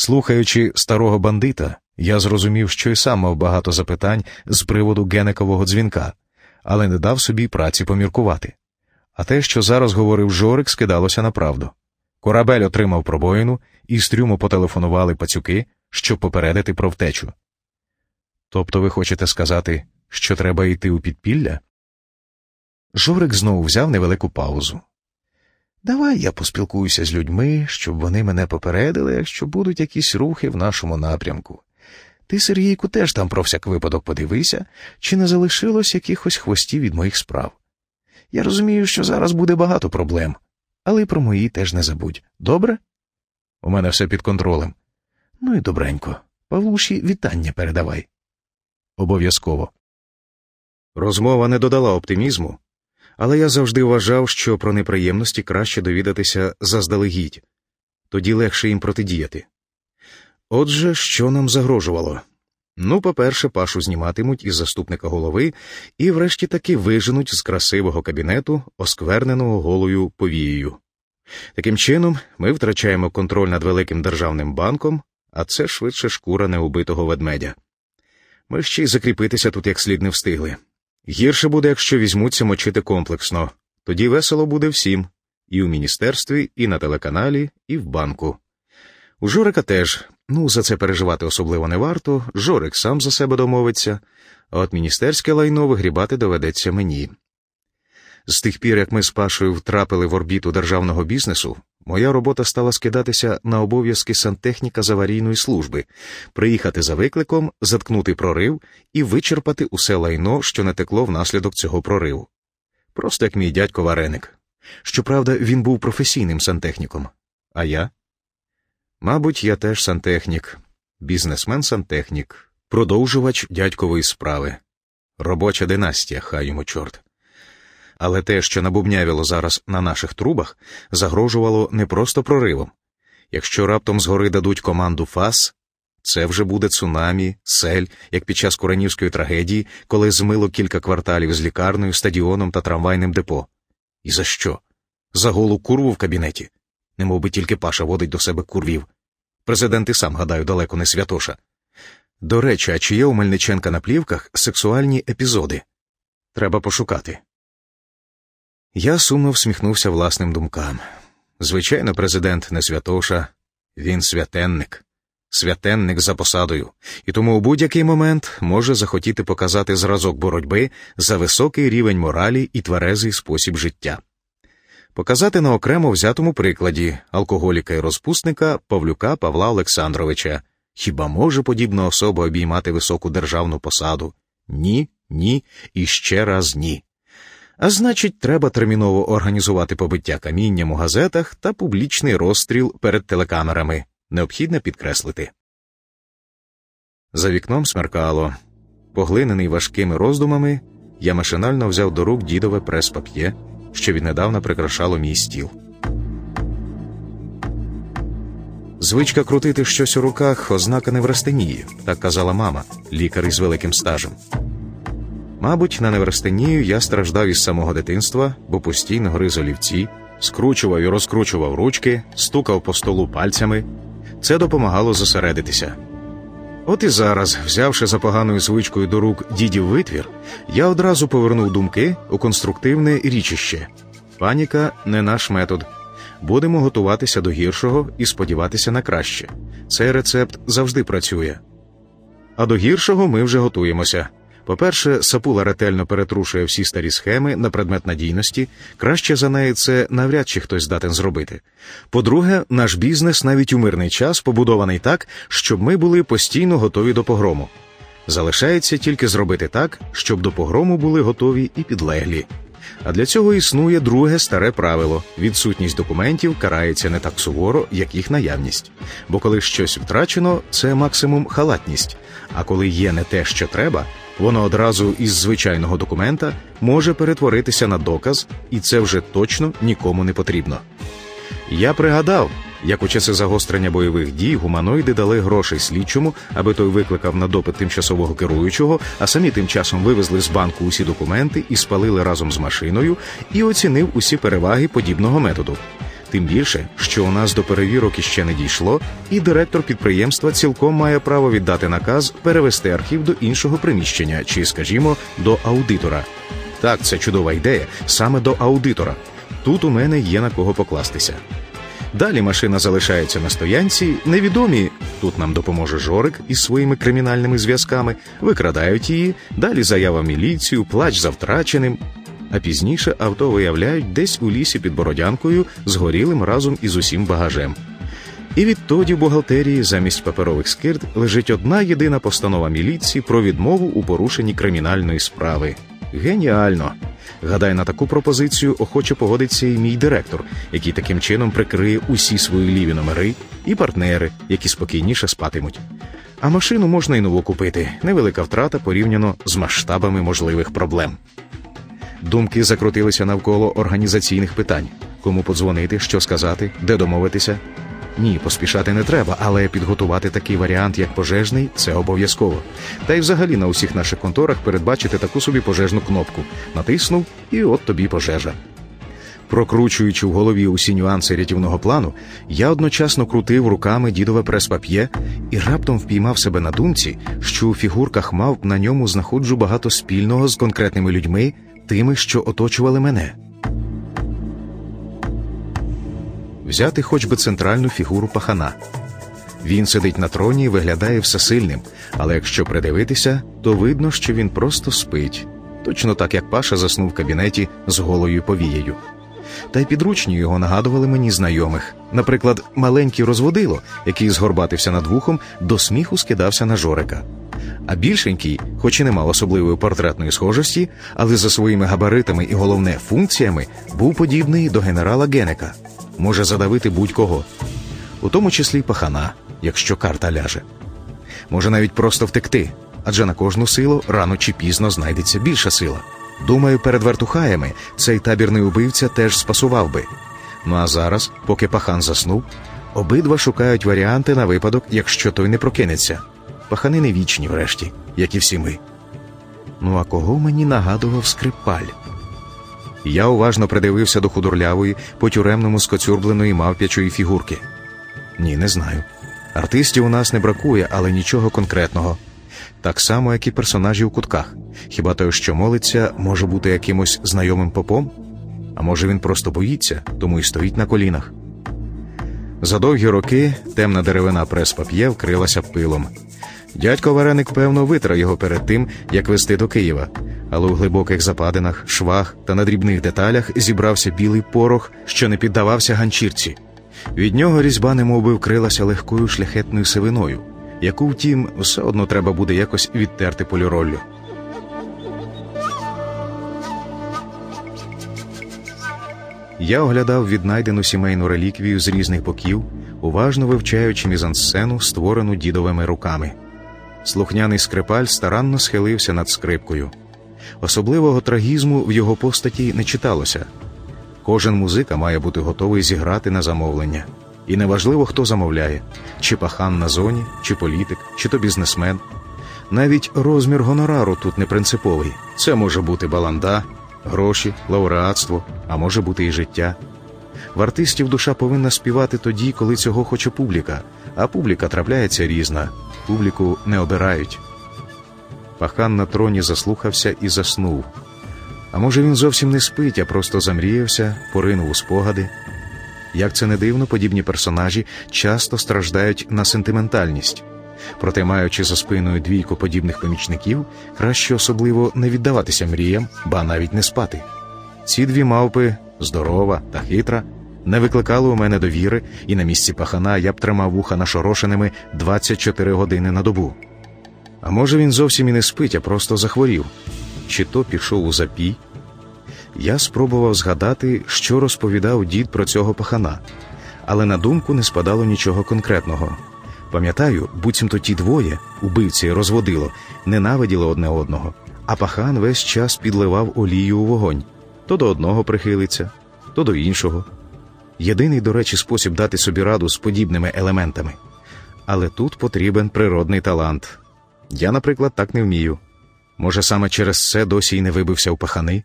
Слухаючи старого бандита, я зрозумів, що й сам мав багато запитань з приводу генекового дзвінка, але не дав собі праці поміркувати. А те, що зараз говорив Жорик, скидалося на правду. Корабель отримав пробоїну, і з трюму потелефонували пацюки, щоб попередити про втечу. Тобто ви хочете сказати, що треба йти у підпілля? Жорик знову взяв невелику паузу. Давай я поспілкуюся з людьми, щоб вони мене попередили, якщо будуть якісь рухи в нашому напрямку. Ти, Сергійку, теж там про всяк випадок подивися, чи не залишилось якихось хвостів від моїх справ. Я розумію, що зараз буде багато проблем, але й про мої теж не забудь. Добре? У мене все під контролем. Ну і добренько. Павлуші вітання передавай. Обов'язково. Розмова не додала оптимізму, але я завжди вважав, що про неприємності краще довідатися заздалегідь, тоді легше їм протидіяти. Отже, що нам загрожувало? Ну, по-перше, пашу зніматимуть із заступника голови і, врешті таки, виженуть з красивого кабінету, оскверненого голою повією. Таким чином, ми втрачаємо контроль над великим державним банком, а це швидше шкура неубитого ведмедя. Ми ще й закріпитися тут як слід не встигли. Гірше буде, якщо візьмуться мочити комплексно, тоді весело буде всім. І у міністерстві, і на телеканалі, і в банку. У Жорика теж, ну за це переживати особливо не варто, Жорик сам за себе домовиться, а от міністерське лайно вигрібати доведеться мені. З тих пір, як ми з Пашою втрапили в орбіту державного бізнесу, моя робота стала скидатися на обов'язки сантехніка з аварійної служби, приїхати за викликом, заткнути прорив і вичерпати усе лайно, що натекло внаслідок цього прориву. Просто як мій дядько Вареник. Щоправда, він був професійним сантехніком. А я? Мабуть, я теж сантехнік, бізнесмен-сантехнік, продовжувач дядькової справи, робоча династія, хай йому чорт. Але те, що набубнявіло зараз на наших трубах, загрожувало не просто проривом. Якщо раптом згори дадуть команду ФАС, це вже буде цунамі, сель, як під час Куранівської трагедії, коли змило кілька кварталів з лікарнею, стадіоном та трамвайним депо. І за що? За голу курву в кабінеті. Немов би тільки Паша водить до себе курвів. Президент і сам, гадаю, далеко не святоша. До речі, а чи є у Мельниченка на плівках сексуальні епізоди? Треба пошукати. Я сумно всміхнувся власним думкам. Звичайно, президент не святоша, він святенник, святенник за посадою, і тому у будь-який момент може захотіти показати зразок боротьби за високий рівень моралі і тверезий спосіб життя. Показати на окремо взятому прикладі алкоголіка і розпусника Павлюка Павла Олександровича. Хіба може подібна особа обіймати високу державну посаду? Ні, ні і ще раз ні. А значить, треба терміново організувати побиття камінням у газетах та публічний розстріл перед телекамерами. Необхідно підкреслити. За вікном смеркало. Поглинений важкими роздумами, я машинально взяв до рук дідове прес-пап'є, що віднедавна прикрашало мій стіл. Звичка крутити щось у руках ознака неврастенії, так казала мама, лікар із великим стажем. Мабуть, на неврастенію я страждав із самого дитинства, бо постійно гриз олівці, скручував і розкручував ручки, стукав по столу пальцями. Це допомагало зосередитися. От і зараз, взявши за поганою звичкою до рук дідів витвір, я одразу повернув думки у конструктивне річище. Паніка не наш метод. Будемо готуватися до гіршого і сподіватися на краще. Цей рецепт завжди працює. А до гіршого ми вже готуємося. По-перше, сапула ретельно перетрушує всі старі схеми на предмет надійності, краще за неї це навряд чи хтось здатен зробити. По-друге, наш бізнес навіть у мирний час побудований так, щоб ми були постійно готові до погрому. Залишається тільки зробити так, щоб до погрому були готові і підлеглі. А для цього існує друге старе правило: відсутність документів карається не так суворо, як їх наявність. Бо коли щось втрачено, це максимум халатність. А коли є не те, що треба, воно одразу із звичайного документа може перетворитися на доказ, і це вже точно нікому не потрібно. Я пригадав, як у часи загострення бойових дій гуманоїди дали грошей слідчому, аби той викликав на допит тимчасового керуючого, а самі тим часом вивезли з банку усі документи і спалили разом з машиною, і оцінив усі переваги подібного методу. Тим більше, що у нас до перевірок іще не дійшло, і директор підприємства цілком має право віддати наказ перевести архів до іншого приміщення чи, скажімо, до аудитора. Так, це чудова ідея, саме до аудитора. Тут у мене є на кого покластися. Далі машина залишається на стоянці. Невідомі тут нам допоможе Жорик із своїми кримінальними зв'язками, викрадають її. Далі заява міліцію, плач за втраченим. А пізніше авто виявляють десь у лісі під Бородянкою, згорілим разом із усім багажем. І відтоді в бухгалтерії замість паперових скирт лежить одна єдина постанова міліції про відмову у порушенні кримінальної справи. Геніально! Гадаю, на таку пропозицію охоче погодиться і мій директор, який таким чином прикриє усі свої ліві номери, і партнери, які спокійніше спатимуть. А машину можна й нову купити. Невелика втрата порівняно з масштабами можливих проблем. Думки закрутилися навколо організаційних питань: кому подзвонити, що сказати, де домовитися. Ні, поспішати не треба, але підготувати такий варіант, як пожежний, це обов'язково. Та й взагалі на усіх наших конторах передбачити таку собі пожежну кнопку. Натиснув, і от тобі пожежа. Прокручуючи в голові усі нюанси рятівного плану, я одночасно крутив руками дідове прес-пап'є і раптом впіймав себе на думці, що у фігурках мав на ньому знаходжу багато спільного з конкретними людьми, тими, що оточували мене. Взяти хоч би центральну фігуру пахана. Він сидить на троні і виглядає всесильним, але якщо придивитися, то видно, що він просто спить, точно так як Паша заснув в кабінеті з голою повією. Та й підручні його нагадували мені знайомих. Наприклад, маленький розводило, який згорбатився над вухом, до сміху скидався на жорика. А більшенький, хоч і не мав особливої портретної схожості, але за своїми габаритами і головне функціями, був подібний до генерала Генека може задавити будь-кого, у тому числі пахана, якщо карта ляже. Може навіть просто втекти, адже на кожну силу рано чи пізно знайдеться більша сила. Думаю, перед вертухаями цей табірний убивця теж спасував би. Ну а зараз, поки пахан заснув, обидва шукають варіанти на випадок, якщо той не прокинеться. Пахани не вічні, врешті, як і всі ми. Ну а кого мені нагадував скрипаль? Я уважно придивився до худорлявої, по тюремному скоцюрбленої мавп'ячої фігурки. Ні, не знаю. Артистів у нас не бракує, але нічого конкретного. Так само, як і персонажі у кутках. Хіба той, що молиться, може бути якимось знайомим попом? А може він просто боїться, тому і стоїть на колінах. За довгі роки темна деревина прес-пап'є вкрилася пилом. Дядько Вареник, певно, витер його перед тим, як вести до Києва, але у глибоких западинах, швах та на дрібних деталях зібрався білий порох, що не піддавався ганчірці. Від нього різьба немовби вкрилася легкою шляхетною сивиною, яку, втім, все одно треба буде якось відтерти поліроллю. Я оглядав віднайдену сімейну реліквію з різних боків, уважно вивчаючи мізансцену, створену дідовими руками. Слухняний скрипаль старанно схилився над скрипкою. Особливого трагізму в його постаті не читалося. Кожен музика має бути готовий зіграти на замовлення. І неважливо, хто замовляє, чи пахан на зоні, чи політик, чи то бізнесмен. Навіть розмір гонорару тут не принциповий. Це може бути баланда, гроші, лауреатство, а може бути і життя. В артистів душа повинна співати тоді, коли цього хоче публіка, а публіка трапляється різна, публіку не обирають. Пахан на троні заслухався і заснув. А може, він зовсім не спить, а просто замріявся, поринув у спогади. Як це не дивно, подібні персонажі часто страждають на сентиментальність. Проте, маючи за спиною двійку подібних помічників, краще особливо не віддаватися мріям, ба навіть не спати. Ці дві мавпи здорова та хитра, не викликали у мене довіри, і на місці пахана я б тримав вуха нашорошеними 24 години на добу. А може, він зовсім і не спить, а просто захворів, чи то пішов у запій. Я спробував згадати, що розповідав дід про цього пахана, але на думку не спадало нічого конкретного. Пам'ятаю, буцімто ті двоє, убивці розводило, ненавиділи одне одного, а пахан весь час підливав олію у вогонь то до одного прихилиться, то до іншого. Єдиний, до речі, спосіб дати собі раду з подібними елементами. Але тут потрібен природний талант. Я, наприклад, так не вмію. Може, саме через це досі й не вибився в пахани.